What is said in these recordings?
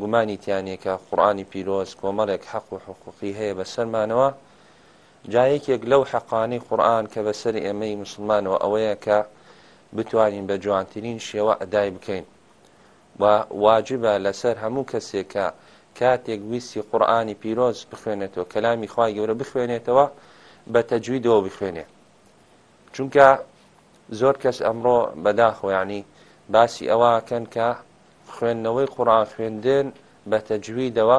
گومانی تیانێکە قورآانی پیرۆز کۆمەڵێک حەق و حقوقی هەیە بەسەرمانەوە جایەکێک لەو حەقانی قورآن کە بەسەر ئێمەی مسلمانەوە ئەوەیە کە بتوانین بە جوانترین شێوە ئەدای بکەین و واجبە لەسەر هەموو کەسێکە کاتێک ویستی قورآانی پیرۆز بخوێنێتەوە کەلامی خوای گەورە بخوێنێتەوە بە تەجویدەوە بخوێنێت چونکە زۆر کەس ئەمڕۆ بەداخۆیانی باسی ئەواکەن کە خوێندنەوەی قوڕان خوێندن بە تەجویدەوە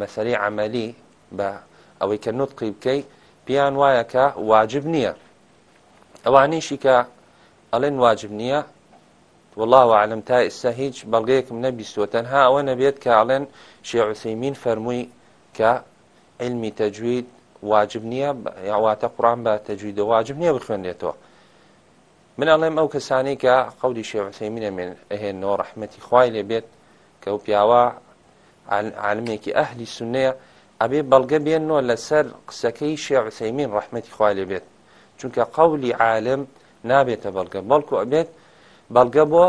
مەسەری عملی بە ئەوەی کە نوتقی بکەی پیان وایە کە واجب نییە ئەوانیشی کە ئەڵێن واجب نییە والله عالم تا ئێستا هیچ بەڵگەیەکم نەبیستوە تەنها ئەوە نەبێت کە ئاڵێن شێعوسەیمین فەرمووی کە علمی تەجوید واجب نییە یاواتە قڕان بە تەجویدە واجب نییە بخوێنێتەوە من ئەڵێم ئەو کەسانی کە قەودی شێوەسەی منە من ئەهێنەوە ڕەحمەتی خوای لێ بێت کە و پیاوە عالمێکی ئەهلی سنەیە ئەبێ بەڵگە بێنەوە لەسەر قسەکەی شێعسەیمین ڕەحمەتی خوای لێ بێت چونکە قەولی عالم نابێتە بەڵگە بەڵکو ئەبێت بەڵگە بۆ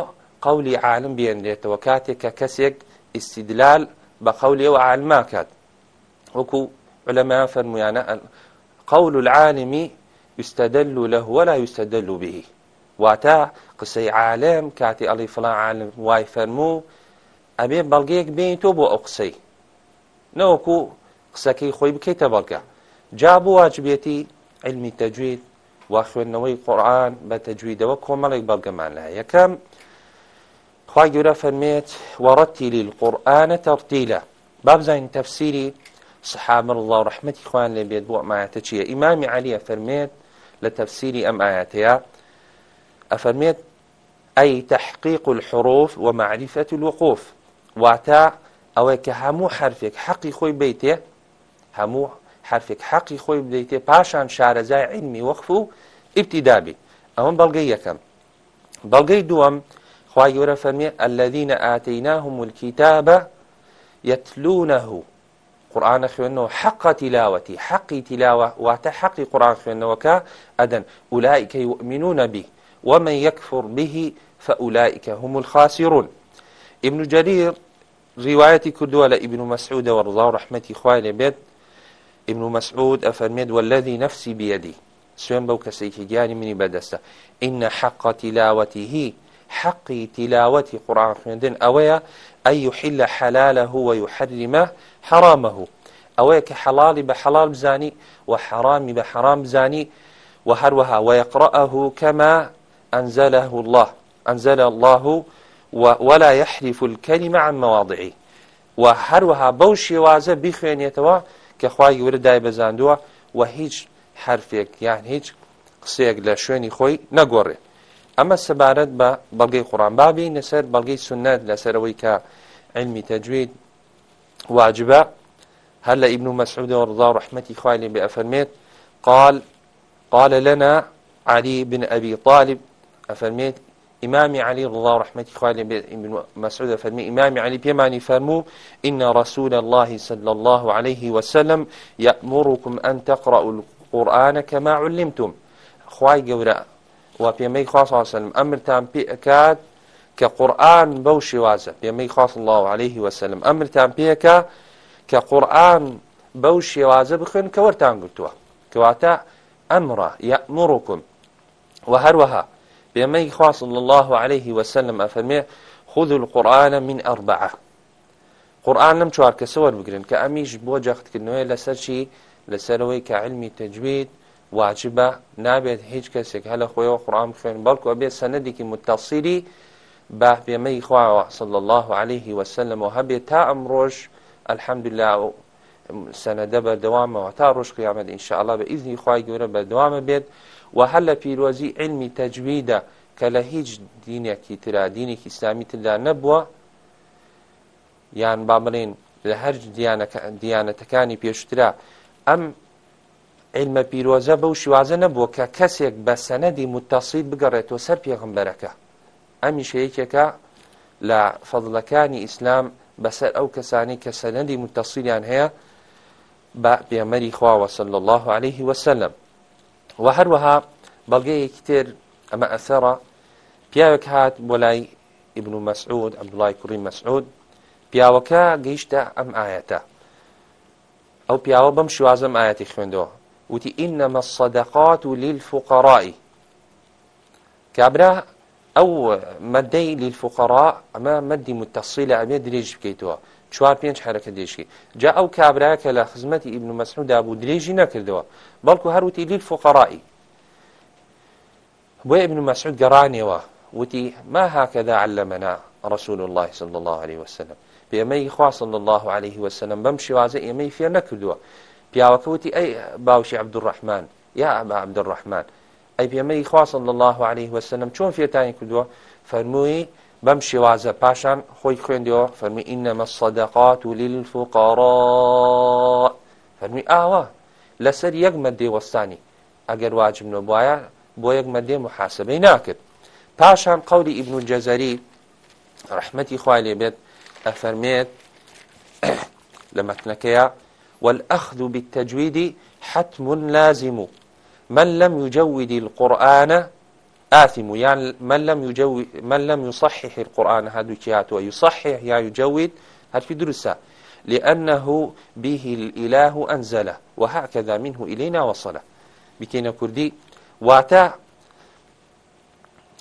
قەولی عالم بێنرێتەوە کاتێک کە کەسێک ئیسیدلال بە قەولەوە عالماکات وەکو لەما فەرمویانە قەول العالمی يستدل له ولا يستدل به واتە قسەی عالم کاتی ئەڵی فلان عالم وای فەرموو ئەبێ بەڵگەیەک بین تۆ بۆ ئەو قسەی نەوەکو قسەکەی خۆی بکەیتە بەڵگە جا بۆ واجبێتی علمی تەجوید وا خوێندنەوەی قورآن بە تەجویدەوە کۆمەڵێک بەڵگەمان لە یەکەم خوای گەورە فەرمێت وەڕەتیلی القورآانە تەڕتیلە بابزانین تەفسیری سحابر الله ڕحمەتی خوان لێ بێت بۆ ئەمایەتە چییە ئیمامی عالیە فەرمێت لە تەفسیری ئەم ئاەتەیە أفرميت أي تحقيق الحروف ومعرفة الوقوف واتا أو كهمو حرفك حقي خوي بيته همو حرفك حقي خوي بيته باشان شارزاي علمي وقفو ابتدابي أمن بلغي يكم بلغي دوام خواهي يورا فرمي الذين آتيناهم الكتاب يتلونه قورآە خوێندنەوە حق تلاوەتی حقی تلاوە واتە حقی قورآان خوێندنەوەکە ئەدەن ئولایکە منونەبی ومن يكفر به فأولئك هم الخاسرون ابن جرير روايتي كردوة ابن مسعود ورضا ورحمتي خوالي بيت ابن مسعود أفرميد والذي نفسي بيدي سوێن بەو کەسێکی گیانی منی بەدەستە ئینە حەقە تیلاوەتیهی حەقی تیلاوەتی قڕان خوێندن ئەوەیە ئەی یحیل لە حەلالە هوە و حەریمە حەرامە هو ئەوەیە کە حەڵی بە حەڵال بزانی و حەرامی بە حەرام بزانی و هەروەها وەیقڕەه کەما أنزله الله أنزل الله ولا يحرف الكلمة عن مواضعه وهروها بوشي وازە بخوێنێتەوە کە خوای گەورە دای بەزاندووە و هیچ حرفێک یان هیچ قسەیەک لە شوێنی خۆی نەگۆڕێ ئەمە سەبارەت بە بەڵگەی قڕانبابی لەسەر بەڵگەی سنەت لەسەرەوەی کە علمی تەجوید واجبە هەر لە ئیبن و مەسعودەوە ڕضا ڕحمەتی خوای لێ بێ قال قال لنا علي بن أبي طالب ئەفەرمێت ئیمامی علی ڕڵا ڕحمەتی خوا لێ مەسعود فەرمی ئیمامی علی پێمانی فەرموو ئینە ڕسوول الله صلى الله عليه وسلم يأمركم أن تقرأوا القرآن كما علمتم خوای گەورە و پێمەی خواسەلم ئەمرتان پێکات کە قورآن بەو شێوازە پێمەی خواست الله عليه وسلم ئەمرتان پێکە کە قورآن بەو شێوازە بخن کە وەرتان گرتووە کەواتە ئەمڕە یأمركم وهروها پێمەی خواصل الله عليه وسلم ئەفەرمێ خذ القورآە من ئەربعە قورآن لەم چوار کەسەوە بگرن کە ئەمیش بۆ جەختکردنەوەی لەسەر چی لەسەرەوەی کە علمی تەجوید واجبە نابێت هیچ کەسێک هەلە خۆیەوە قڕام خوێن بەڵکو بێ سەنەدێکی متتەسیری با پێمەی خواوە صل الله عليه وسلم و هەبێت تا ئەمڕۆژ الحەمدلله سەنەدە بەردەوامەوە تا ڕۆژ قیامەت ئینشاءڵە بە ئیزنی خی گەورە بەردەوامە بێت و هەر لە پیرۆزی علمی تەجویدە کە لە هیچ دینێکی ترا دینێکی ئسلامی تردا نەبووە یان با بڵێن لە هەر دیانەتەکانی پێشترا ئەم علمە پیرۆزە بەو شیوازە نەبووە کە کەسێک بە سەنەدی متتەسیید بگەڕێتەوە سەر پێغمبەرەکە ئەمیش یەکێکە لە فەضلەکانی ئیسلام بەسەر ئەو کەسانی کە سەنەدی متتەسییان هەیە بە پێمەری خواوەسل الله عليه وسلم و هەروەها بەڵگەیەکی تر ئەمە ئەسەرە پیاوێک هات بۆ لای ئبن و مەسعود ئەمدوڵای کوڕی مەسعود پیاوەکە گەیشتە ئەم ئاەتە ئەو پیاوە بەم شوازم ئاەتی خوێندەوە وتی ئینەمە سەدەقات و لیل فقڕایی کابرا ئەو مەدەی لیل فقڕا ئەمە مەدی متتەسییل ئەمێ درێژ بکەیتەوە چوار پێنج حرەکە دێشی جا ئەو کابرا کە لە خزمەتی ئیبن مەسعودا بوو درێژی نەکردەوە بەڵکو هەروتی لیل فقڕایی بۆ ابن مەسعود گەڕانەوە وتی ما هاکەدا علەمەنا رسول الله صلى الله عليه وسلم پێمەی خوا صلى الله عليه وسلم بەم شێوازە ئێمەی فێر نەکردووە پیاوەکە وتی ئەی باوشی عبدڕحمان یا ئەمە عبدڕحمان ئەی پێمەی خوا صلى الله عليه وسلم چۆن فێتانی کردووە فەرمووی بەم شێوازە پاشان خۆی خوێندەوە فەرمی ئینەمە سەدەقات و للفقراء فەرمی ئاوە لەسەر یەک مەدێوەستانی ئەگەر واجبنەوە وایە بۆ یەک مەدێ محاسبەی ناکرد پاشان قولی ئیبن و جەزەری ڕحمەتی خوای لێ بێت ئەفەرمێت لە مەتنەکەیە والأخذ بالتجويد حتم لازم من لم يجود القرآن آثم يعني من لم يجو من لم يصحح القرآن هذا كيات ويصحح يا يجود هل في درسة لأنه به الإله أنزله وهكذا منه إلينا وصله بكينا كردي واتا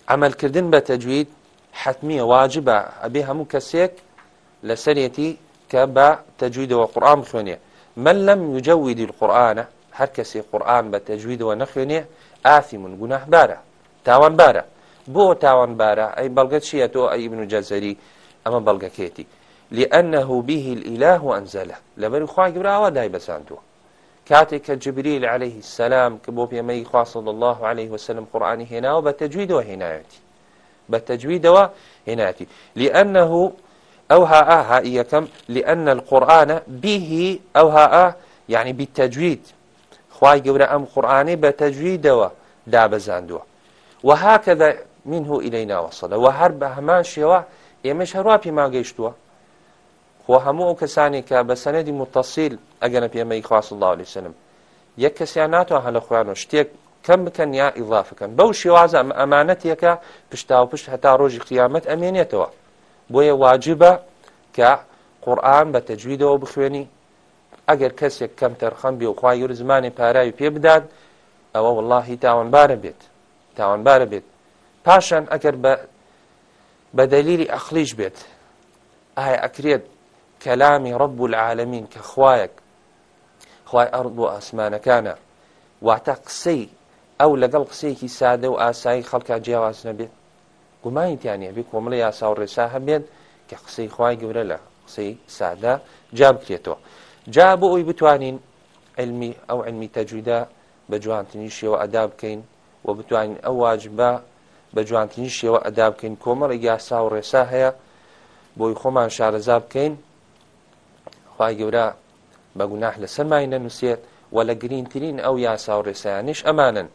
عمل كردن بتجويد حتمية واجبة أبيها مكسيك لسريتي كبا تجويد وقرآن خونية من لم يجود القرآن هركسي قرآن بتجويد ونخونية آثم جناه باره تاوانبارە بۆ تاوانبارە ئەی بەڵگە چیە تۆ ئەی بن و جەزەری ئەمە بەڵگەکێتی لأنه به الإله أنزله لبر خواه قبراوة داي بسانتو كاتك جبريل عليه السلام كبوب يمي خواه صلى الله عليه وسلم قرآن هنا وبتجويد وهنايتي بتجويد وهنايتي لأنه أوها آها إيكم لأن القرآن به أوها آه يعني بالتجويد خواه قبرا أم قرآني بتجويد ودابزاندوه وهكذا منه إلينا وصل وهر بهمان شێوە ئێمەش هەروە پێما گەیشتووە خۆ هەموو ئەو کەسانی کە بە سەنەدی متصیل ئەگەنە پێمەی خواست الله عليه وسلم یەک کەسیان ناتوان هەلە خویان و شتێک کەم بکەن یا ئیڵافەکەن بەو شێوازە ئەمانەتێکە پشتا و پشت هەتا ڕۆژی قیامەت ئەمێنێتەوە بۆیە واجبە کە قورآن بە تەجویدەوە بخوێنی ئەگەر کەسێک کەم تەرخەم بێ و خوای یور زمانی پارای پێ بدات ئەوە واللهی تاوانبارە بێت تاوانبارە بێت پاشان ئەگەر بە بەدەلیری ئەخلیش بێت ئایا ئەکرێت کەلامی ڕب العالمین کە خوایەک خوای ئەرد بۆ ئاسمانەکانە واتە قسەی ئەو لەگەڵ قسەیەکی سادە و ئاسایی خەڵکە جیاواز نەبێت گومانیتیانە بێ کۆمەڵی یاسا و ڕێسا هەبێت کە قسەی خوای گەورە لە قسەی سادە جا بکرێتەوە جا بۆ ئەوی بتوانین علمی ئەو علمی تەجویدا بە جوانتنیشیەوە ئەدا بکەین و بتوانین ئەو واجبە بە جوانترین شێوە ئەدا بکەین کۆمەڵ یاسا و ڕێسا هەیە بۆی خۆمان شارەزا بکەین خی گەورە بەگوناح لە سەرمای نەنووسێت و لە گرینترین ئەو یاسا و ڕێسایانش ئەمانن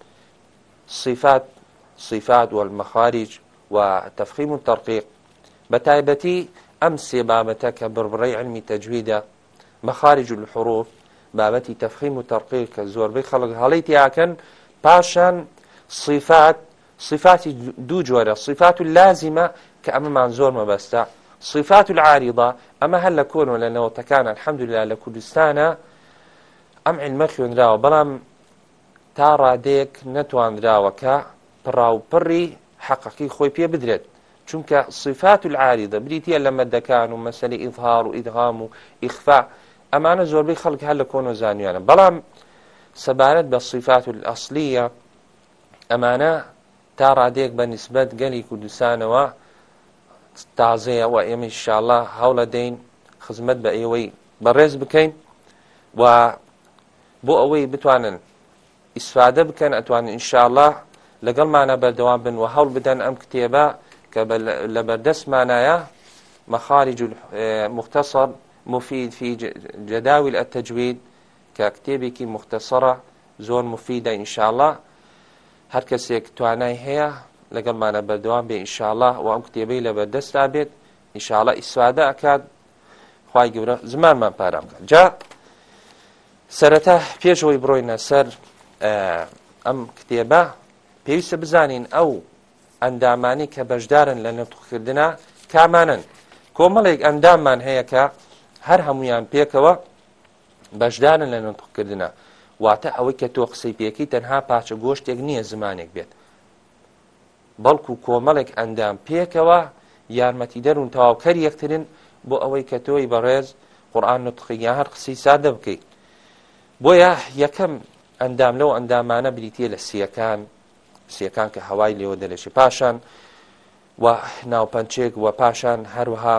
صفات صفات والمخارج وتفخيم الترقيق بتايبتي أم سبابتك بربري علمي تجويدا مخارج الحروف بابتي تفخيم الترقيق زور بي خلق هليتي أكن باشان صفات صفاتی دوو جۆرە صفات و لازیمە کە ئەمەمان زۆر مەبەستە صفات و العاریضا ئەمە هەر لە کۆنەوە لە نەوەتەکانە الحەمدللا لە کوردستانە ئەم علمە خوێنراوە بەڵام تا ڕادێک نەتوانراوە کە پڕاوپڕی حەقەقی خۆی پێ بدرێت چونکە صفات و العاریدە بریتە لە مەدەکان و مەسلی ئیظهار و ئیدغام و ئیخفا ئەمانە زۆربەی خەڵک هەر لە کۆنۆ زانیانە بەڵام سەبارەت بە صفات الأصلية ئەمانە تا ڕادێک بە نسبەت گەلی کوردستانەوە تازەیە و ئێمە شاءله هەوڵە دەین خزمەت بە ئێوەی بەڕێز بکەین و بۆ ئەوەی بتوانن ئیسفادە بکەن ئەتوانن ئینشاءله لەگەڵمانە بەردەوام بن و هەوڵ بدەن ئەم کتێبە کە لە بەردەستمانایە مەخارج مختصر مفید في جداول التجويد ككتابك مختصرة زون مفيدة إن شاء الله هەر کەسێک توانای هەیە لەگەڵمانە بەردەوام بێ ئینشاءله و ئەم کتێبەی لە بەردەستا بێت ئینشاءله ئیسوادە ئەکات خی گەورە زمانمان پارام بکات جا سەرەتا پێشەوەی بڕۆینە سەر ئەم کتێبە پێویستە بزانین ئەو ئەندامانی کە بەشدارن لە نەتوخکردنا کامانن کۆمەڵێک ئەنداممان هەیە کە هەر هەمویان پێکەوە بەشدارن لە نەتوخکردنا واتە ئەوەی کە تۆ قسەی پێەکەی تەنها پاچە گۆشتێک نییە زمانێک بێت بەڵکو کۆمەڵێک ئەندام پێکەوە یارمەتی دەرون تەواوکەر یەکترن بۆ ئەوەی کە تۆی بەڕێز قورآن نوتخیا هەر قسەی سادە بکەیت بۆیە یەکەم ئەندام لەو ئەندامانە بریتە لە سیەکان سیەکان کە هەوای لێوە دەلێشی پاشان و ناوپەنچێک و پاشان هەروەها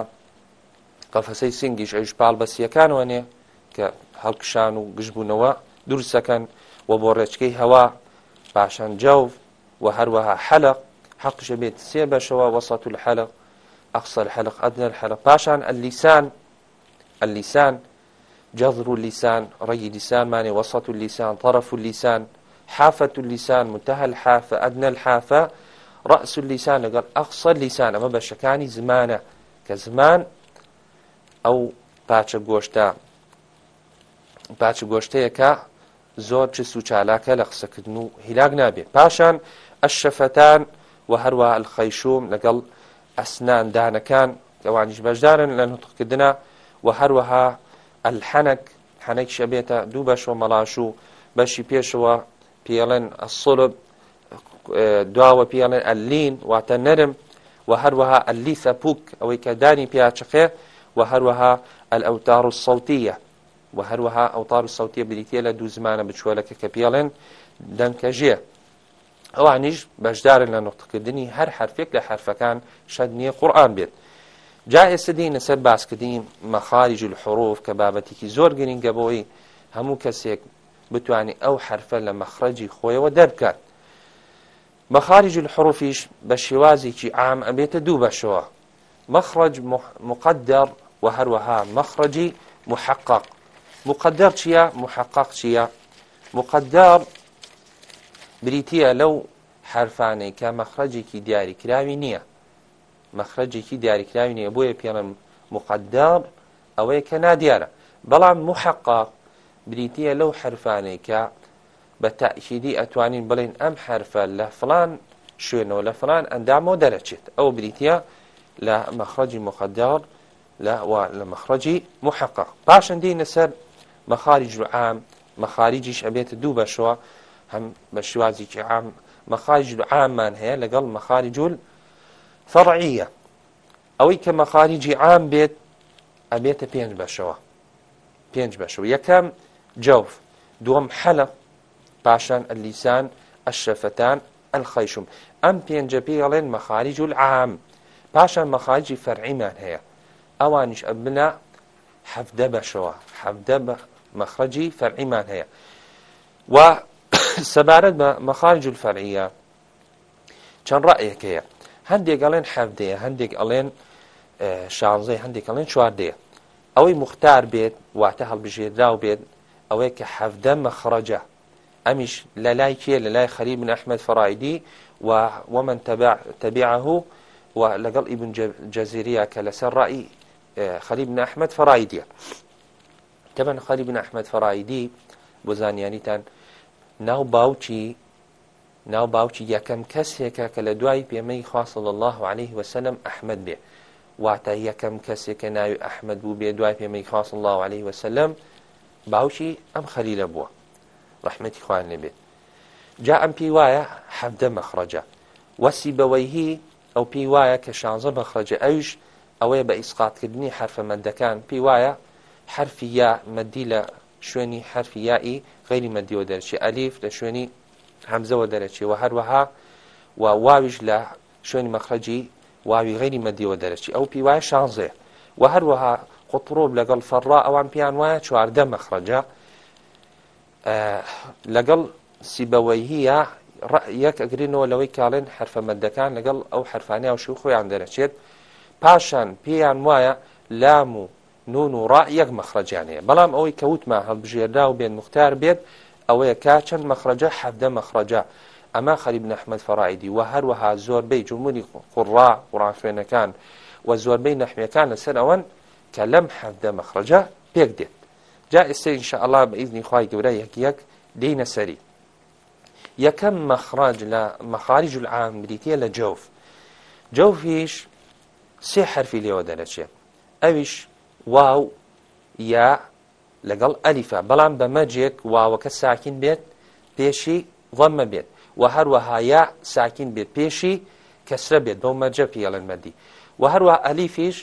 قەفەسەی سنگیش ئەوش پاڵ بە سیەکانوانێ کە هەڵکشان و گشتبوونەوە دروستەکەن و بۆ ڕێچکەی هەوا پاشان جاو و هەروەها حەلق حەقشە بێت سێ بەشەوە وەسەت و حەلق ئەقسە حەلق ئەدنە حەلق پاشان ئەلیسان ئەلیسان جەظر و لیسان ڕێی لیسانمانێ وەسەت و لیسان طرف و لیسان حافة اللسان منتهى الحافة أدنى الحافة رأس اللسان قال أقصى اللسان أما بشكاني زمانة كزمان أو باتش قوشتا باتش قوشتا كا زۆر چس و چالاکە لە قسەکردن و هیلاک نابێ پاشان ئەشەفەتان و هەروە ئەلخەیشوم لەگەڵ ئەسنان دانەکان ئەوانیش بەشدارن لە نوتقکردە و هەروەها ئەلحەنەك حەنێک شەبێتە دوو بەشەوە مەلاش و بەشی پێشەوە پێڵێن ئەسڵب دواوە پێڵێن ئەلین واتە نەرم و هەروەها ئەلیسە پووک ئەوەی کە دانی پیاچقێ و هەروەها ئەلئوتار و سەڵتیە و هەروەها ئەوتار و سەوتیە بریتە لە دوو زمانە بچوەلەکە کە پێڵێن دەنکەژێ ئەوانیش بەشدارن لە نقطکردنی هەر حرفێک لە حرفەکان شەد نییە قورآان بێت جا ئێستا دین لەسەر باسکردی مەخارج الحروف کە بابەتێکی زۆر گرنگە بۆی هەموو کەسێک بتانی ئەو حرفە لە مەخرەجی خۆیەوە دەرکات مەخارج الحروفیش بە شێوازێکی عام ئەبێتە دوو بەشەوە مەخرج مقدر و هەروەها مەخرجی محقق مقدر چییە محقق چییە مقدر بریتە لەو حرفانەی کە مەخرەجێکی دیاریکراوی نییە مەخرەجێکی دیاریکراوی نییە بۆیە پێڵم مقدر ئەوەیە کە نادیارە بەڵام محقق بریتە لەو حرفانەی کە بە تاخیدی ئەتوانین بڵین ئەم حرفە لە فلان شوێنەوە لە فلان ئەندامەوە دەرەچێت ئەو بریتە لە مەخرەجی مخدار لە مەخرەجی محقق پاشەندەی نەسەر مەخارج عام مەخارجیش ئەبێتە دوو بەشەوە هەم بە شوازیکی عام مەخارج عاممان هەیە لەگەڵ مەخارجول فڕعیە ئەوەی کە مەخارجی عام بێت ئەبێتە پێنج بەشەوە پێنج بەشەوە یەکەم جەوف دووەم حەلە پاشان ئەلیسان ئەشەفەتان ئەلخەیشم ئەم پێنجە پێڵێن مەخارج و عام پاشان مەخارجی فەرعیمان هەیە ئەوانیش ئەبنا حەفدە بەشەوە حەفدە مەخرەجی فەرعیمان هەیە و سەبارەت بە مەخارج الفەرعیە چەند ڕەیەک هەیە هەندێک ئەڵێن حەفدەیە هەندێک ئەڵێن شازەی هەندێک ئەڵێن چواردەیە ئەوەی مختار بێت واتە هەڵبژێدراو بێت ئەوەیە کە حەفدە مەخرەجە ئەمیش لە لای کێ لە لای خەری بن ئەحمد فڕایدی و ومن تەبیعه و لەگەڵ ئیبن جەزیریە کە لەسەر ڕایی خەری بن ئەحمد فڕایدیە تەبەن خەلی بن ئەحمد فەڕایدی بۆ زانیانیتان ناو باوچی ناو باوکی یەکەم کەسێکە کە لە دوای پێمەی خواصل الله عليه وسلم ئەحمد بێ واتە یەکەم کەسێکە ناوی ئەحمد بوو بێ دوای پێمەی خواصل الله عليه وسلم باوکی ئەم خەلیلە بووە ڕحمەتی خوان لێ بێت جا ئەم پێی وایە حەفدە مەخڕەجە وەسی بەوەیهی ئەو پێی وایە کە شانزە مەخرەجە ئەویش ئەوەیە بە ئیسقاتکردنی حرفەمەندەکان پێی وایە حرفی یا مەدی لە شوێنی حرفی یائی غیری مەدیەوە دەرچی ئەلیف لە شوێنی هەمزەوە دەرەچی و هەروەها و واویش لە شوێنی مەخرەجی واوی غیری مەدیەوە دەرەچی ئەو پی وایە شانزێ و هەروەها قوتڕۆب لەگەڵ فەڕا ئەوان پیان وایە چواردە مەخرەجە لەگەڵ سیبەوەییە یەک ئەگرینەوە لەوەی کاڵێن حرفەمەندەکان لەگەڵ ئەو حرفانیا و شو خۆیان دەرەچێت پاشان پێیان وایە لام و نون و ڕ یەک مەخرەجان هەیە بەڵام ئەوەی کەوتمە هەڵبژێردا و بێن مختار بێت ئەوەیە کا چەند مەخرەجە حەفدە مەخرەجە ئەما خەریب نەحمد فەڕایدی و هەروەها زۆربەی جمهوری قوڕا قڕان خوێنەکان و زۆربەی نەحمەکان لەسەر ئەوەن کە لەم حەفدە مەخرەجە پێک دێت جا ئێستا ئینشاءڵا بە ئیزنی خی گەورە یەک یەک دینە سەری یەکەم مەخراج لە مەخارج العامریتە لە جوف جوفیش سێ حرفی لێوە دەرەچێت ئەویش واو یا لەگەڵ ئەلیفە بەڵام بەمەجێک واوەکە ساکین بێت پێشی ڵەممە بێت و هەروەها یا ساکین بێت پێشی کەسرە بێت بەو مەرجە پیڵەن مەدی و هەروە ئەلیفیش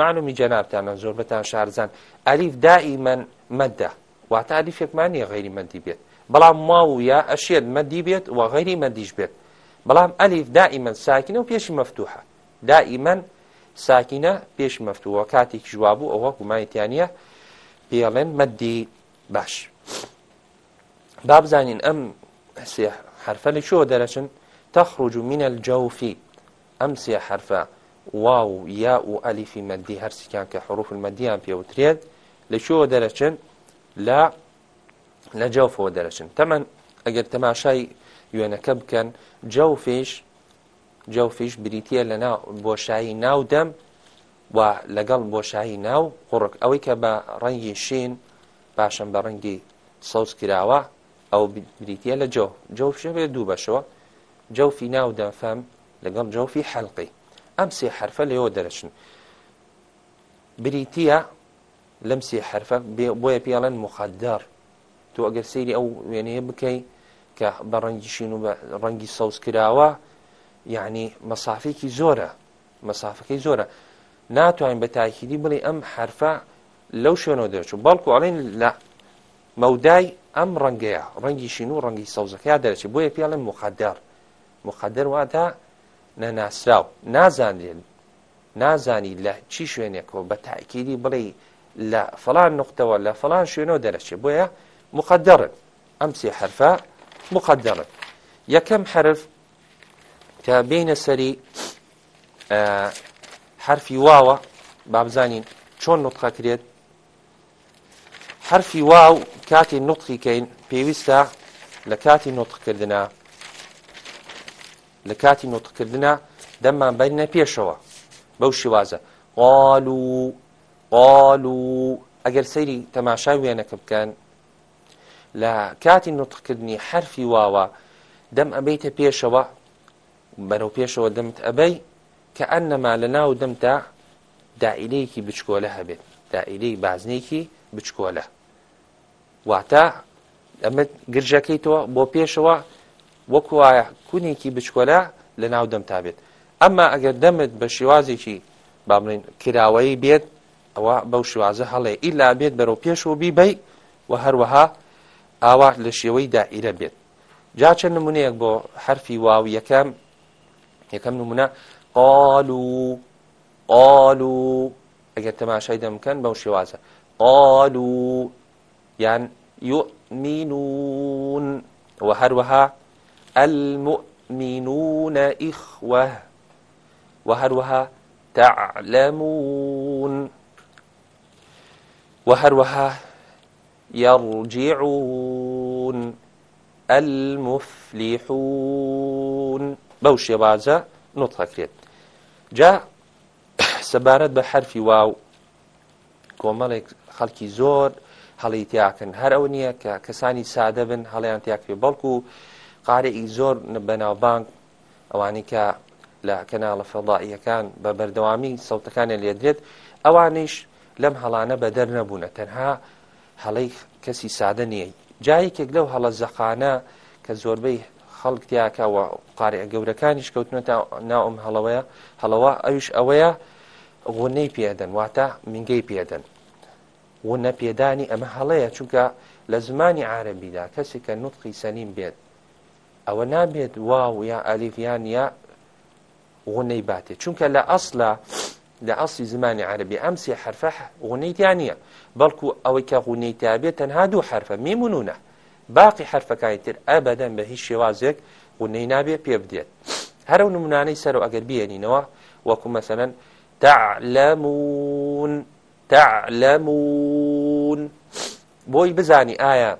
معلومی جەنابتانە زۆربەتان شارزان ئەلیف دائیمەن مەدە واتە ئەلیفێکمانی غەیری مەدی بێت بەڵام ماو یا ئەشێت مەدی بێت و غەیری مەدیش بێت بەڵام ئەلیف دائیمەن ساکینە و پێشی مەفتوحە دائیمەن ساکینە پێش مەفتووە کاتێک جوابوو ئەوە گومایتیانە پێڵێن مەدی باش با بزانین ئەم حرفە لە شۆ دەرەچن تەخرج منە الجوفی ئەم سێ حرفە واو یا و ئەلیفی مەدی هەرسیکان کە حروف مەدیان پێوترێت لە شۆ دەرەچن لە لە جوفەوە دەرەچن تەمەەن ئەگەر تەماشای وێنەکە بکەن جوفێش جەوفیش بریتە لە بۆشایی ناو دەم و لەگەڵ بۆشایی ناو قوڕک ئەوەی کە بە ڕەنگی شین پاشم بە ڕەنگی سەوز کراوە ئەو بریتە لە جۆ جەوفشە بێ دوو بەشەوە جەوفی ناو دەفەم لەگەڵ جەوفی حەلقی ئەم سێ حرفە لەوە دەرەچن بریتە لەم سێ حرفە بۆیە پیاڵەن مخەدار تۆ ئەگەر سەیری ئەو وێنەیە بکەی کە بە ڕەنگی شین و ڕەنگی سەوز کراوە یعنی مەسافێکی زۆرە مەسافەکەی زۆرە ناتوانین بە تاکیدی بڵێ ئەم حرفە لەو شوێنەوە دەرچوو بەڵکو ئەڵێن لە مەودای ئەم ڕەنگەیە ڕەنگی شین و ڕەنگی سەوزەکەیا دەرەچێت بۆیە پیاڵێن مخەدەر مخەدەر واتا نەناسراو نازانێن نازانی لە چی شوێنێکەوە بە تاکیدی بڵێ لە فلان نقطەوە لە فلان شوێنەوە دەرەچێت بۆیە مخەدەڕن ئەم سێ حرفە مخەدەڕن یەکەم حرف کە بینە سەری حرفی واوە بابزانین چۆن نوتقەکرێت حرفی واو کاتی نوتقیکەین پێویستە لە کاتی نوتقکردە لە کاتی نوتقکردە دەممان بینە پێشەوە بەو شیوازە قالو قالو ئەگەر سەیری تەماشا وێنەکە بکەن لە کاتی نوتقکردنی حرفی واوە دەم ئەبیتە پێشەوە بەرەو پێشەوە دەمت ئەبەی کە ئەنەما لە ناو دەمتا دائیلەیەکی بچکۆلە هەبێت دائیلەی بازنێکی بچکۆلە واتە ئەمە گرژەکەیتەوە بۆ پێشەوە وەکو وایە کونێکی بچکۆلە لە ناو دەمتا بێت ئەمما ئەگەر دەمت بە شێوازێکی با بڵین کراوەی بێت ئەوە بەو شوازە هەڵێ ئیلا بێت بەرەو پێشەوە بیبی و هەروەها ئاوا لە شێوەی دائیرە بێت جاچە نمونەیەک بۆ حرفی واو یەکەم یەکەم نمونە قالوا قالوا ئەگەر تەماشای دەمکەن بەو شێوازە قالوا یان يؤمنون وهروها المؤمنون إخوة وهروها تعلمون وهروها يرجعون المفلحون بەو شێوازە نوتخەکرێت جا سەبارەت بە حرفی واو کۆمەڵێک خەڵکی زۆر هەڵی تیاکن هەر ئەو نییە کە کەسانی سادە بن هەڵیان تیاکرێ بەڵکو و قارێکی زۆر بەناوبانگ ئەوانی کە لە کەناڵە فەڵدائیەکان بە بەردەوامی سەوتەکانیان لێدرێت ئەوانش لەم هەڵانە بەدەر نەبوونە تەنها هەڵی کەسی سادە نییە جایەکێک لەو هەڵە زەخانە کە زۆربەی خەڵک دیاکەوە قارێ گەورەکانیش کەوتنە تا ناوم هەڵەوەە هەڵەوە ئەوش ئەوەیە غونەی پێدەن واتە منگەی پێدەن و نەپێدانی ئەمە هەڵەیە چونکە لە زمانی عربیدا کەسێک کە نوتقی سەنیم بێت ئەوە نابێت واو یا ئەلیفیان یا غونەی باتێ چونکە لە ئەسلا لە ئەسی زمانی عربی ئەمسی حرفەح غونەیتیان نییە بەڵکو ئەوەی کە غونەی تابێت تەنها دوو حرفە میمونونە باقی حرفەکەی تر ئەبەدەن بە هیچ شێوازێک و نەینابێ پێ بدێت هەرو نمونانەی سەر و ئەگەر بێنینەوە وەکو مەسەن تعلمون تعلمون بۆی بزانی ئایا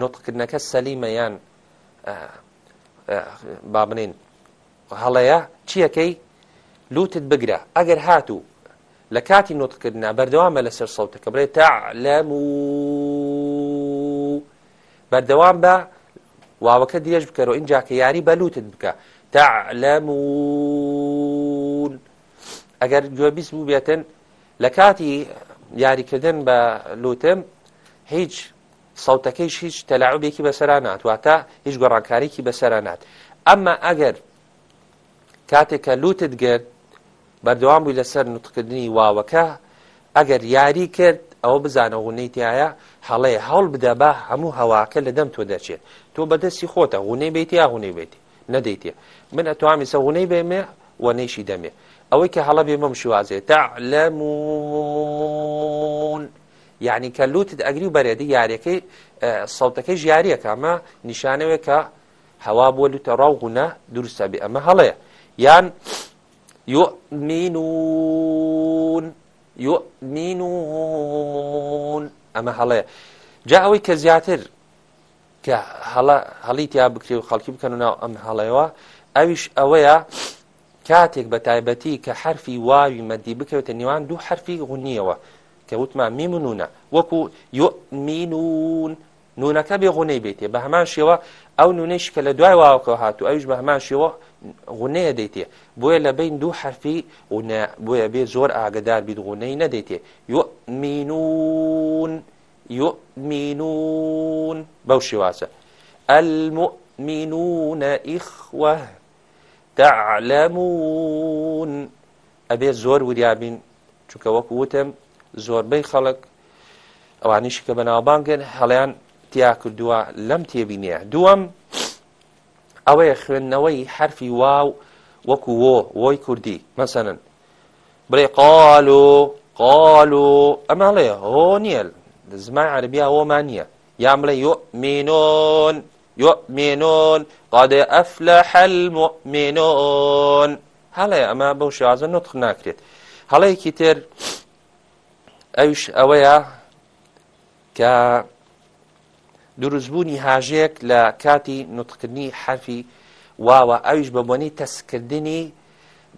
نوتکردنەکە سەلیمەیان با بنین هەڵەیە چیەکەی لوتت بگرە ئەگەر هاتوو لە کاتی نوتکردنا بەردەوامە لەسەر سەوتەکە بڵێ تعلمون بەردەوام بە واوەکە درێژ بکەرەوە اینجا کە یاری بەلووتت بکە تعلمون ئەگەر گوێبیست بوو بێتن لە کاتی یاریکردن بە لوتم هیچ سەوتەکەیش هیچ تەلاعوبێکی بەسەرا ناتواتە هیچ گۆڕانکاریکی بەسەرا نات ئەمما ئەگەر کاتێکە لوتت گرت بەردەوام بووی لەسەر نوتکردنی واوەکە ئەگەر یاری کرد ئەوە بزانەوە غونەی تایە هەڵەیە هەڵ بدە بە هەموو هەواکە لە دەم تۆ دەچێت تۆ بەدەستی خۆتە غونەی بیت یا غونەی بیت نەدەیتێ من ئەتوامی سە غونەی بێمێ وەنەیشی دەمێ ئەوەی کە هەڵە بێ مەم شوازێ تا لەمون یعنی کە لوتت ئەگری و بەرێدی یاریەکەی سەوتەکەی ژاریە کامە نیشانەوەی کە هەوا بۆ لوتە ڕاوغونە دروستە بێ ئەمە هەڵەیە یان یؤمنون يؤمنون ئەمە هەڵەیە جا ئەوەی کە زیاتر کە هەڵیتیا بکری و خەڵکی بکەن و ناو ئەم هەڵەیەوە ئەویش ئەوەیە کاتێک بە تایبەتی کە حرفی واوی مەدی بکەوێتە نێوان دوو حرفی غونیەوە کە وتمان میمونونە وەکو یؤمینون نونەکە بێ غونەی بێتێ بە هەمان شێوە ئەو نونێش کە لە دوای واوکەەوە هاتو ئەویش بە هەمان شێوە غونەیە دەیتێ بۆیە لە بین دوو حرفی بۆیە بێ زۆر ئاگدار بیت غونەی نەدەیتێ یؤمینون یؤمینون بەو شێوازە المؤمنون إخوة تعلمون ئەبێ زۆر وریابین چونکە وەکو وتم زۆربەی خەڵک ئەوانیش کە بەناوبانگەن هەڵیان تیا کردووە لەم تێبینەیە دووەم ئەوەیە خوێندنەوەی حرفی واو وەکو وۆ وۆی کوردی مەسەنن بڵێ قال و قال و ئەماڵێ هۆ نییە زمان عربیا وۆمان نییە یان بڵێ یؤمینۆن یؤمینۆن قد ئەفلح المؤمنون هەڵێ ئەمە بەو شازە نوتخ ناکرێت هەڵەیەکی تر ئەوش ئەوەیە کە دروستبوونی هاژەیەک لە کاتی نوتکردنی حرفی واوە ئەویش بەبوونی تەسکردنی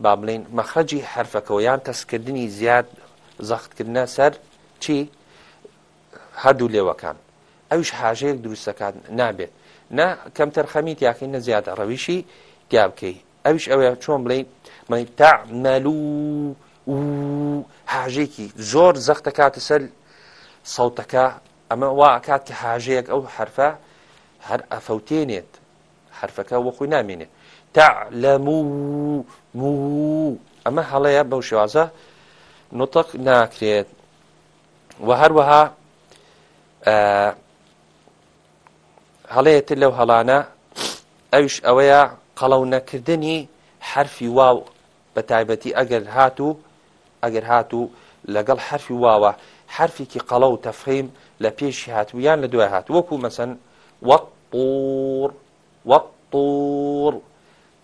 با بڵین مەخرەجی حرفەکەەوە یان تەسکردنی زیاد زەختکردە سەر چی هەردوو لێوەکان ئەوش هاژەیەک دروستەکان نابێت نە کەم تەرخەمی تیاکەی نە زیاد ڕەویشی تیا بکەی ئەوش ئەوەیە چۆن بڵین مەی تا مەلو هاژێکی زۆر زەختە کاتە سەر سەوتەکە ئەمە وا کات کە حاژەیەک ئەو حرفە هەر ئەفەوتێنێت حرفەکە وەخۆی نامێنێت تا لە ئەمە هەڵەیە بەو شێوازە نوتق ناکرێت و هەروەها هەڵەیەت لەو هەڵانە ئەوش ئەوەیە قەڵەو نەکردنی حرفی واو بە تایبەتی ئەگەر هاتوو ئەگەر هاتوو لەگەڵ حرفی واوە حرفێکی قەڵە و تەفخیم لە پێشی هاتوویان لە دوای هات وەکو مەسەن وەطور وەطور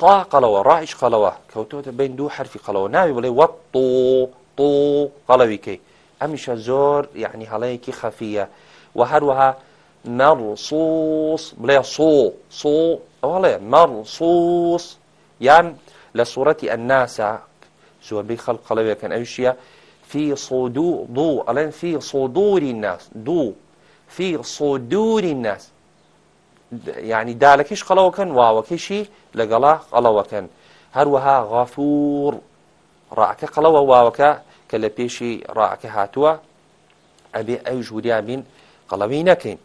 تا قەڵەوە ڕائش قەڵەوە کەوتۆتە بین دوو حرفی قەڵەوە ناوی بڵێ وەطو قەڵەویکەی ئەمیشە زۆر یعنی هەڵەیەکی خەفیە و هەروەها مەڕسوس بڵێ سۆ سۆ ئەوڵێ مەڕسوس یان لە سوورەتی ئەناسا زۆربەی خەڵ قەڵەوێکەن ئەوشیە في صدور ضو ألين في صدور الناس دو في صدور الناس يعني دالكيش قلوكن واوكيشي لقلا قلوكن هروها غفور راعك قلوا واوكا كلا بيشي راعك هاتوا أبي أي جوريا من قلوينكين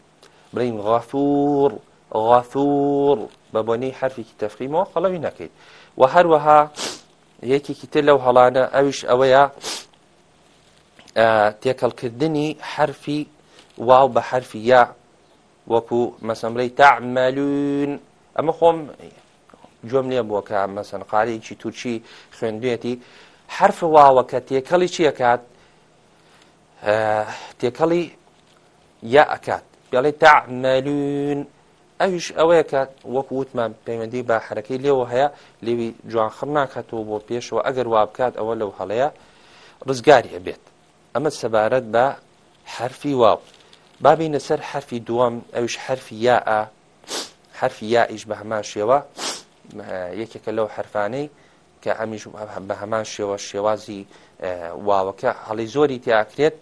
برين غفور غفور بەبوونی حرفێکی تەفریمەوە قەڵەوی نەکەیت و هەروەها یەکێکی تر لەو هەڵانە ئەوش ئەوەیە تێکەڵکردنی حرفی واو بە حرفی یا وەکو مەسمبلەی تعمەلون ئەمە خۆم جۆم لێ بووە کە مەسنقالێکی تووچی خوێندوێتی حرف واوەکە تێکەڵی چیەکات تێکەڵی یا ئەکات بڵێ تعمەلون ئەوش ئەوەیە کە وەکو وتمان پەیوەندی بە حرەکەی لێەوە هەیە لێوی جوان خڕ ناکاتەوە بۆ پێشەوە ئەگەر وا بکات ئەوە لەو هەڵەیە ڕزگاری هەبێت ئەمە سەبارەت بە حرفی واو بابینە سەر حرفی دووەم ئەوش حرفی یا حرفی یا ئیش بە هەمان شێوە یەکێکە لەو حرفانەی کە ئەمیش بە هەمان شێوە شێوازی واوەکە هەڵی زۆری تیاکرێت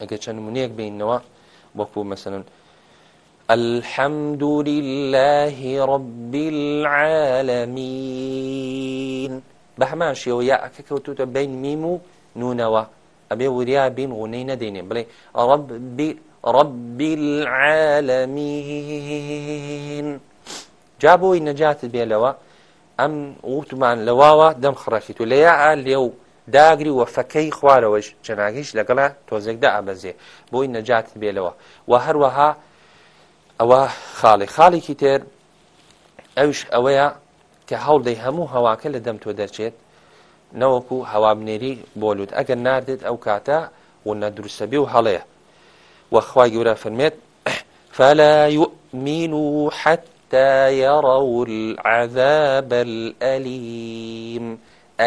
ئەگە چەند منەیەک بینەوە وەکو مەسن الحمد لله رب العالمين بە هەمان شێوە یا ئەکە کەوتوتە بین میم و نونەوە ئەبێ وریا بین غونەی نەدەینێ بڵێ ڕبی العالمین جا بۆی نەجاتت بێلەوە ئەم وتمان لەواوە دەم خڕەکیت و لەیە لێو داگری وەفەکەی خوارەوەش چناگیش لەگەڵە تۆزێکدا ئابەزێ بۆی نەجات بێلەوە و هەروەها ئەوە خاڵی خاڵێکی تێر ئەوش ئەوەیە کە هەوڵدەی هەموو هەواکە لە دەم تۆ دەرچێت نەوەکو هەوابنێری بۆلووت ئەگەر ناردێت ئەو کاتە و نەدرووسەبی و هەڵەیە وەخوای گەورە فرمێت فلا يؤمنوا حتى يروا العذاب الأليم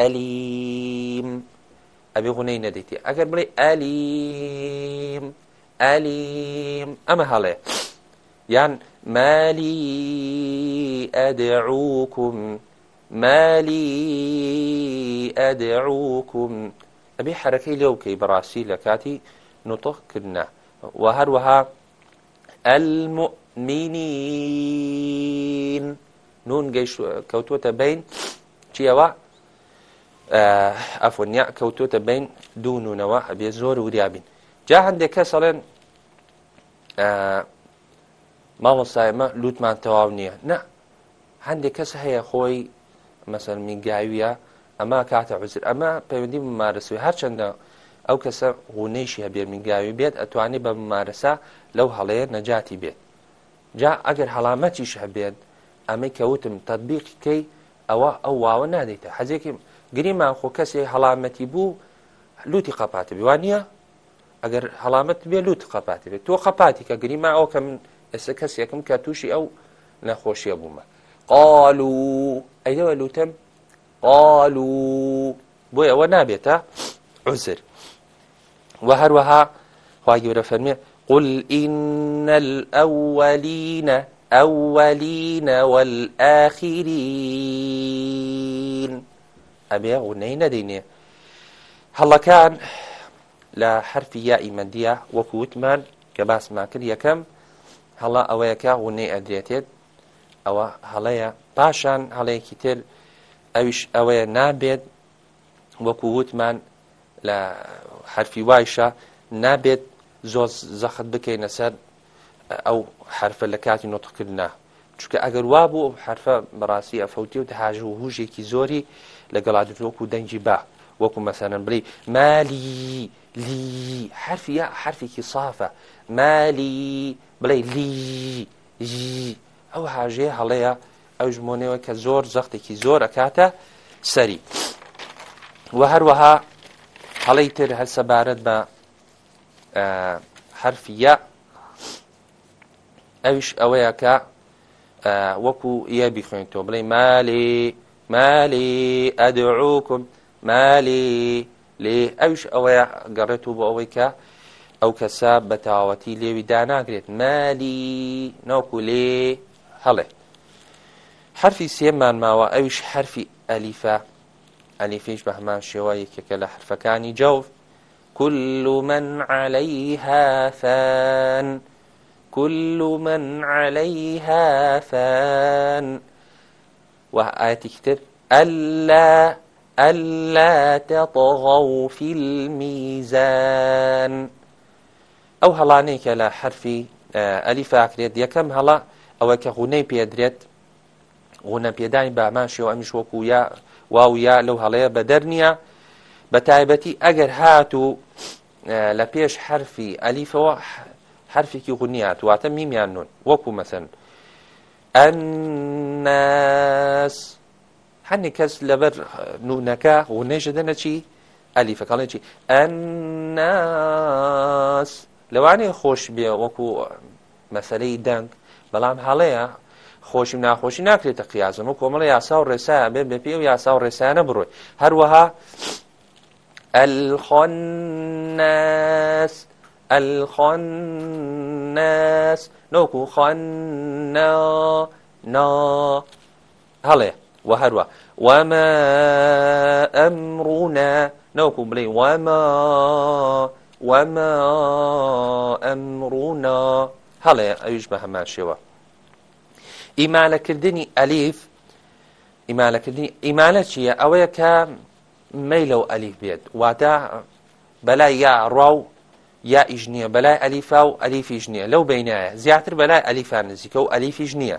أليم أبي غني نديتي أقر بلي أليم أليم أما هلا يعني ما لي أدعوكم ما لي أدعوكم أبي حركي لو كي براسي لكاتي نطق كنا وهروها المؤمنين نون جيش كوتوتا بين تشيوا آه عفوا يا كوتوتا بين دون نوا أبي زور وريابين جا عندك كسلن آه ماڵە سایمە لوتمان تەواو نییە نه هەندێک کەس هەیە خۆی مەسەر میگاویە ئەما کاتە عزر ئەمە پەیوەندی ممارەسوی هەرچەندە ئەو کەسە غونەیشی هەبێر میگاوی بێت ئەتوانی بە ممارەسا لەو هەڵەیە نەجاتی بێت جا ئەگەر هەڵامەتیش هەبێت ئەمەی کەوتم تطببیقیکەی ئەوە ئەو واوە نادەیتە حەزێکی گریمان خۆ کەسێ هەڵامەتی بوو لوتی قەپاتە بیوانە ئەگەر هەڵامەت بێ لوت قەپاتی بێت تۆ قەپاتی کە گریما ئەو کە من ئێستا کەسێکم کە تووشی ئەو نەخۆشیە بوومە قالوا أيوة لوتم قالوا بويا ونابتا عسر وهروها خواهي ورفرمي قل إن الأولين أولين والآخرين أبي غنين ديني هلا كان لا حرف ياء مندية وكوتمان كباس ما كل يكم هلا أويك غني أدريتيت ئەوە هەڵەیە پاشان هەڵەیەکی تر ئەویش ئەوەیە نابێت وەکو وتمان لە حرفی وایشە نابێت زۆر زەخت بکەینە سەر ئەو حرفە لە کاتی نۆتقکردنا چکە ئەگەر وا بوو حرفە بەڕاستی ئەفەوتی و تهاژ و هوژێکی زۆری لەگەڵات وەکو دەنجی با وەکو مەسەرن بڵی مالی لی حرفی یا حرفێکی صافە مالی بڵێ لی ئەو حاژەیە هەڵەیە ئەو ژمونەوە کە زۆر زەختێکی زۆر ئەکاتە سەری و هەروەها هەڵی تر هەر سەبارەت بە حرفە ئەوش ئەوەیە کە وەکو یە بیخوێنیتەوە بڵێ مالی مالی ئەدعوکم مالی لێ ئەوش ئەوەیە گەڕێت و بۆ ئەوەی کە ئەو کەسە بەتاوەتی لێوی داناگرێت مالی ناوکو لێ هەڵێ حرفی سێمان ماوە ئەویش حرفی ئەلیفە ئەلیفیش بە هەمان شێوە یەکێکە لە حرفەکانی جەوف كل من عليها فان كل من عليها فان وآياتي كتب ألا ألا تطغوا في الميزان أو هلانيك لا حرفي ألف أكريد يكم هلا ئەوە کە غونەی پێدرێت غونە پێدانی باماشی و ئەمیش وەکو یا واو یا لەو هەڵەیە بە دەرنیە بە تایبەتی ئەگەر هات و لە پێش حرفی ئەلیفەوە حرفێکی غونیات واتە میمیان نون وەکو مەسن ئەناس هەنی کەس لەبەر نونەکە غونێژە دەنەچی ئەلیفەکەڵێکی ئەناس لەوانەیە خۆش بێ وەکو مەسلەی دەنگ بەڵام هەڵەیە خۆشی ناخۆشی ناکرێتە قیازم و کۆمەڵە یاسا و ڕێسایە بێ بێ پێ و یاسا و ڕێسایانە بڕۆی هەروەها الخناس الخناس نوكو خنا نا هلا وهروا وما أمرنا نوكو بلي وما وما أمرنا هەڵێ ئەویش بە هەمان شێوە ئیمالەکردنی ئەلیف ئیمالەکردنی ئیمالە چییە ئەوەیە کە مەی لەو ئەلیف بێت واتە بەلای یا ڕاو یا ئیش نییە بەلای ئەلیفا و ئەلیفیش نییە لەو بینایە زیاتر بەلای ئەلیفان نزیکە و ئەلیفیش نییە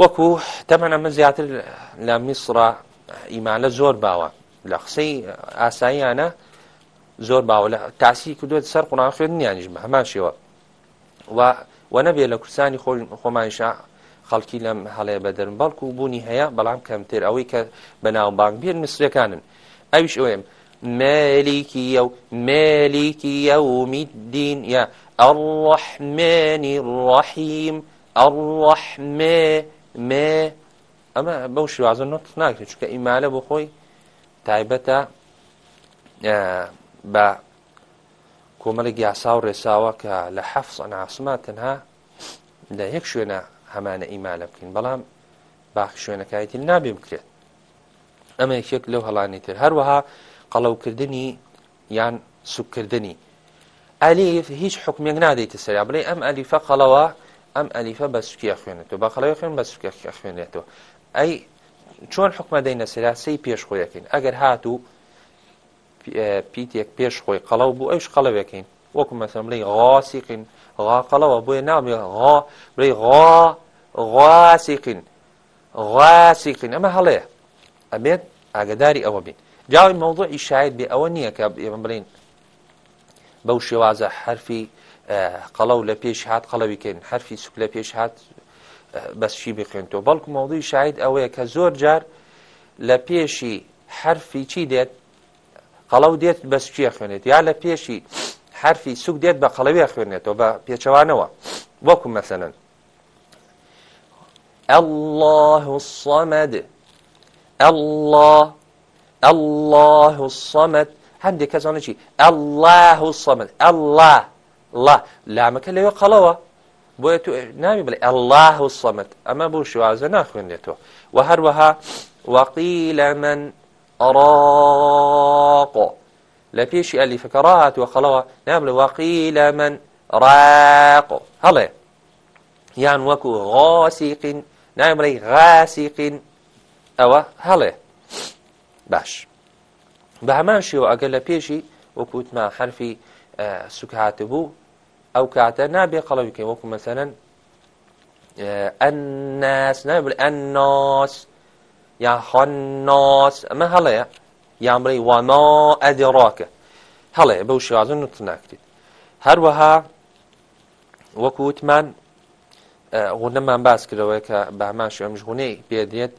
وەکو تەمەە من زیاتر لە میسرا ئیمالە زۆر باوە لە قسەی ئاساییانە زۆر باوە لە تاسی کردوێت سەر قڕان خوێن نیانیش بە هەمان شێوە و نەبێ لە کورسانی خۆمانشا خەڵکی لەم هەڵەیە بەدەرم بەڵکو بوونی هەیە بەڵام کەمتر ئەوەی کە بەناوبانگ بیر مسرەکانن ئەویش ئەوێم مالكي يوم مالك يوم الدين يا الرحمن الرحيم الرحمة ما أما بوش عزن نوت ناكري شكا إمالة بخوي تايبتا با کۆمەڵێک یاسا و ڕێساوە کە لە حەفز ئەناسما تەنها لە یەک شوێنە هەمانە ئیمالە بکەین بەڵام باخ شوێنەکایەتی نابێ بکرێت ئەمە یەکێک لەو هەڵانی تر هەروەها قەڵەوکردنی یان سوکردنی ئەلیف هیچ حکمێک نادەیتە سەریا بڵێ ئەم ئەلیفە قەڵەوە ئەم ئەلیفە بە سوکیە خوێنێتەوە بە خەڵەوە خوێن بە سوکە خوێنێتەوە ئەی چۆن حکمە دەینە سەراسی پێشخۆیەکەین ئەگەر هاتوو پیتێک پێش خۆی قەڵەو بوو ئەوش قەڵەوێکین وەکو مەسم لی غاسیقین غا قەڵەوە بۆیە ناوێ غا بڵی غا غاسیقین غاسیقین ئەمە هەڵەیە ئەبێت ئاگداری ئەوە بین جاوی مەوضوع ئیشاید بێ ئەوە نییە کە ئێمە بڵین بەو شێوازە حرفی قەڵەو لە پێش هاات قەڵەویکەین حرفی سوک لە پێش هاات بەسشی بخێنەوە بەڵکو مەوضوعی شاید ئەوەیە کە زۆر جار لە پێشی حرفی چی دێت قەڵەو دێت بە سوکیە خوێنێت یا لە پێشی حرفی سوک دێت بە قەڵەویە خوێنێتەوە بە پێچەوانەوە وەکو مەسەنن الله الصمد الله الله الصمد هەندێک کەسانە چی الله الصمد الله الله لامەکە لەوێ قەڵەوە بۆیە تو نامی بڵێ الله الصمد ئەمە بۆ شوازە ناخوێنێتەوە و هەروەها وەقیلە من أراق لا بيش ألف كراهة وخلوة نام وقيل من راق هلا يعني وكو غاسق نام لي غاسق أو هلا باش بەهمان شێوە ئەگەر لە پێشی وەکووتمان حرفی سوکهات بوو ئەو کاتە نابێ قەڵەویکە وەکو مەسەرەن ئەناس نابێت ئەناس یا خناس ئەمە هەڵەیە یامڕی واما ئەدیڕاکە هەڵێ بەو شێوازن نوت ناکرێت هەروەها وەکووتمان غونەمان باس کردەوە کە بامان شێمش غونەی پێدرێت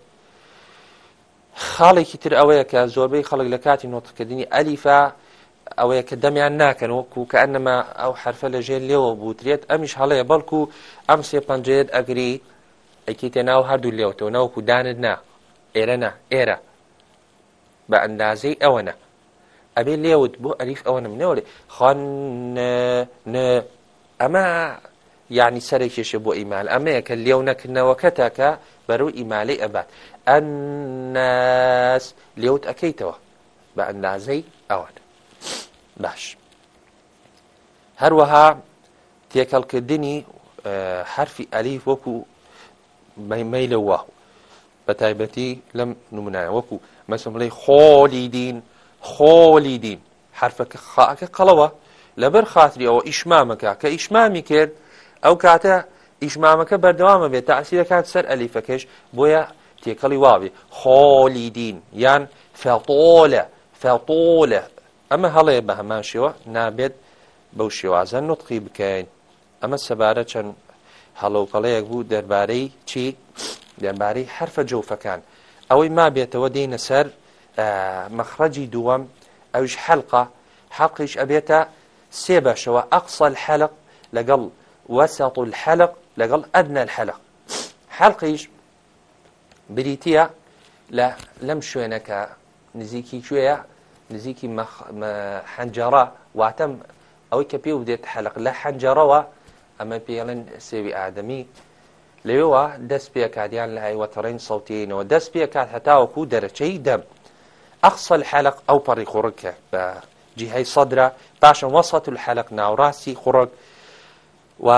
خاڵێکی تر ئەوەیە کە زۆربەی خەڵک لە کاتی نۆتکردنی ئەلیفا ئەوەیە کە دەمیان ناکەن وەکو کە ئەنەما ئەو حرفە لە ژێر لێوە بوترێت ئەمیش هەڵەیە بەڵکو ئەم سێ پنجێت ئەگری ئەکی تێ ناو هەردوو لێوتەوە ناوەکو دانت نا ئێرە نا ئێرە بە ئەندازەی ئەوەنە ئەبێ لێوت بۆ ئەریف ئەوەنم نەوەێ خوان ئەمە یعنی سەرێکێشە بۆ ئیمال ئەمەیە کە لێو نەکردنەوەکەتەکە بەرەو ئیمالەی ئەبات ئەناس لێوت ئەەکەیتەوە بە ئەندازەی ئەوان باش هەروەها تێکەڵکردنی حرفی ئەلیف وەکو مەمەی لە واو بە تایبەتی لەم نمونایە وەکو مەسم بڵێ خۆلی دین خۆلی دین حرفەکە خاکە قەڵەوە لەبەر خاتری ئەوە ئیشمامەکە کە ئیشمامی کرد ئەو کاتە ئیشمامەکە بەردەوامە بێت تاسی دەکات سەر ئەلیفەکەش بۆیە تێکەڵی واوێ خۆلی دین یان فەڵتۆلە فەڵتۆلە ئەمە هەڵەیە بە هەمان شێوە نابێت بەو شێوازە نوتقی بکەین ئەمە سەبارە چەند هەڵەوکەڵەیەک بوو دەربارەی چی دەمبارەی حرفە جوفەکان ئەوەی ما بێتەوە دێنە سەر مەخرەجی دووەم ئەوش حەلقا حەقیش ئەبێتە سێ بەشەوە ئەقسە الحەلق لەگەڵ وەسەڵ الحەلق لەگەڵ ئەدنە الحەلق حەلقیش بریتە لە لەم شوێنەکە نزیکی کوێە نزیکی حەنجارە واتەم ئەوەی کە پێ ودێت حەلق لە حەنجارەوە ئەمە پێڵێن سێوی ئادەمی لەوێوە دەست پێکاتیان لە ئایوەتەڕین سەوتینەوە دەست پێکات هەتاوەکو دەرەچەی دەم ئەخسە حەلق ئەو پەڕی خوڕکە بە جیهای سەدرا پاشان وەسەت حەلق ناوڕاستی خوڕک و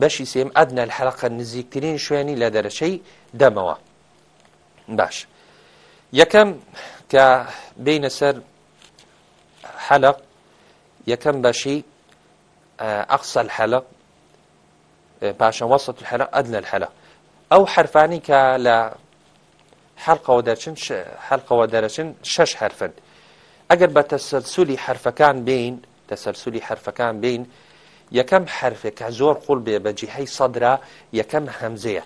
بەشی سێم ئەدنە حەلقە نزیکترین شوێنی لە دەرەچەی دەمەوە باش یەکەم کە بینە سەر حەلق یەکەم بەشی ئەقسە حەلق پاشان وەسە حەلا ئەدلە حەلا ئەو حرفانی کە لە حلقەوە دەچن حلقەوە دەرەچن شش حرفن ئەگەر بە تەسەلسولی حرفەکان بین تەسەلسولی حرفەکان بین یەکەم حرفێکە زۆر قوڵ بێ بە جیهەی سەدرا یەکەم هەمزەیە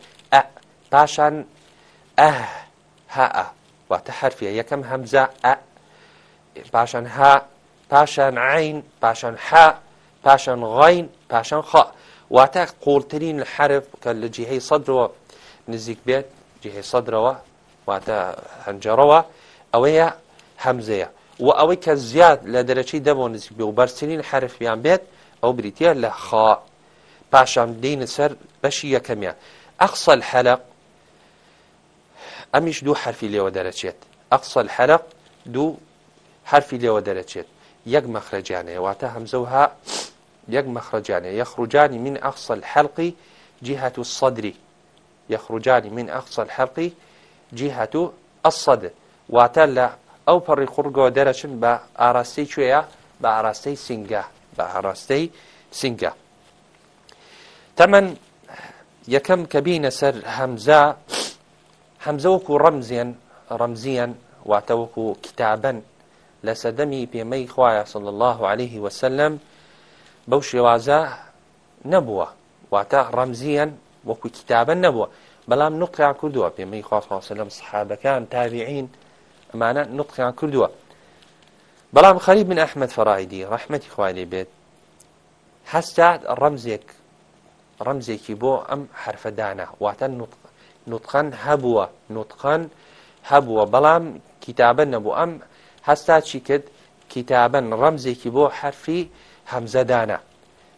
پاشان ئە ها واتە حرفە یەکەم هەمزە پاشان ها پاشان عین پاشان ح پاشان غین پاشان خ واتە قوڵترین حرف کە لە جیهەی سەدرەوە نزیک بێت جیهەی سەدرەوە واتە هەنجەرەوە ئەوەیە هەمزەیە و ئەوەی کە زیاد لە دەرەچی دەبەوە نزیک بێ و بەرچین حرفیان بێت ئەو بریتە لە خا پاشام دینە سەر بەشی یەکەمیان ئەقسە حەلق ئەمیش دوو حرفی لێوە دەرەچێت ئەقسە حەلق دوو حرفی لێوە دەرەچێت یەک مەخرەجانەیە واتە هەمزە و ها يك مخرجان يخرجان من أقصى الحلق جهة الصدر يخرجان من أقصى الحلق جهة الصدر واتلا ئەو پەڕی خوڕگۆ دەرەچن بە ئاراستەی کوێە بە ئاراستەی سنگە بە ئاراستەی سنگە. تەمەەن یەکەم کە بینە سەر هەمزە هەمزەوەکو ڕەمزیان ڕەمزیان واتەوەکو کتابن لە سەدەمی پێمەی خوایە سڵ الله عليه وسلم بەو شێوازە نەبووە واتە ڕەمزیان وەکو کتابە نەبووە بەڵام نقیان کردووە پێمەی خواستماسە لەم سحابەکان تاریعین ئەمانە نقیان کردووە بەڵام خەریب من ئەحمد فەڕایدی ڕەحمەتی خوالێ بێت هەستا ڕەمزێک ڕەمزێکی بۆ ئەم حرفەدانە واتە نوتخەن هەبووە نوتخەن هەبووە بەڵام کتابە نەبوو ئەم هەستا چی کرد کتابن ڕەمزێکی بۆ حرفی هەمزەدانە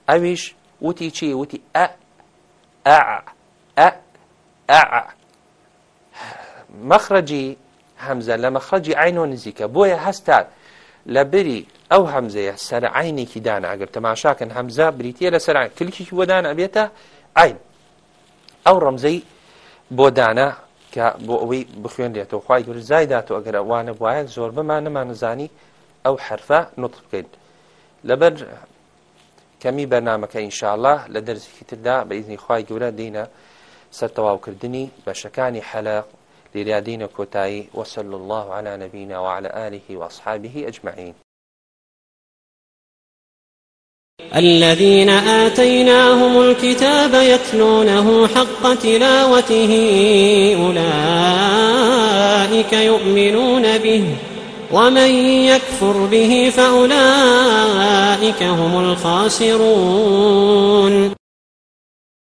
ئەویش وتی چی وتی ئە ئە ئە مەخرەجی هەمزە لە مەخرەجی عینۆ نزیکە بۆیە هەستان لە بری ئەو هەمزەیە سەر عینێکی دانا ئەگەر تەماشاکن هەمزە بریتە لە سەر کلکیی وەدان ئەبێتە عین ئەو ڕەمزەی بۆ دانا کە بۆ ئەوەی بخوێنرێتەوە خی گورزایدات و ئەگەر ئەوانە بواە زۆر بمان نەمانەزانی ئەو حرفە نوت بکەین لەبەر کەمی بەرنمەکە ئینشاءله لە دەرزێکی تردا بە ئیزنی خی گەورە دینە سەر تەواوکردنی بەشەکانی حەلق لریادینە کۆتایی وەسل الله على نبينا وعلى آله وأصحابه أجمعين الذين آتيناهم الكتاب يتلونه حق تلاوته أولئك يؤمنون به ومن يكفر به فأولئك هم الخاسرون